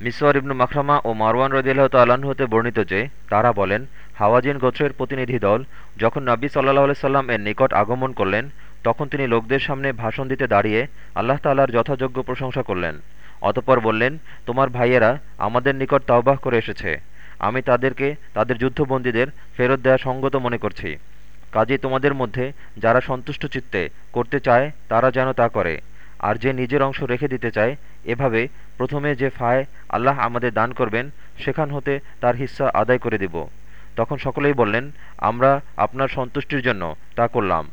মিসওয়ার ইবনু মাখরামা ও মারওয়ান রদিয়াল্লাহ তাল্লাহ্ন হতে বর্ণিত যে, তারা বলেন, হাওয়াজিন গোত্রের প্রতিনিধি দল যখন নবী সাল্লাহ সাল্লাম এর নিকট আগমন করলেন, তখন তিনি লোকদের সামনে ভাষণ দিতে দাঁড়িয়ে আল্লাহ তাল্লাহর যথাযোগ্য প্রশংসা করলেন। অতপর বললেন, তোমার ভাইয়েরা আমাদের নিকট তাওবাহ করে এসেছে। আমি তাদেরকে, তাদের যুদ্ধবন্দীদের ফেরত দেয়া সঙ্গত মনে করছি। কাজে তোমাদের মধ্যে যারা সন্তুষ্ট চিত্তে করতে চায়, তারা যেন তা করে। আর যে নিজের অংশ রেখে দিতে চায়, এভাবে প্রথমে যে ফায় আল্লাহ আমাদের দান করবেন, সেখান হতে তার হিস্সা আদায় করে দিব। তখন সকলেই বললেন, আমরা আপনার সন্তুষ্টির জন্য তা করলাম।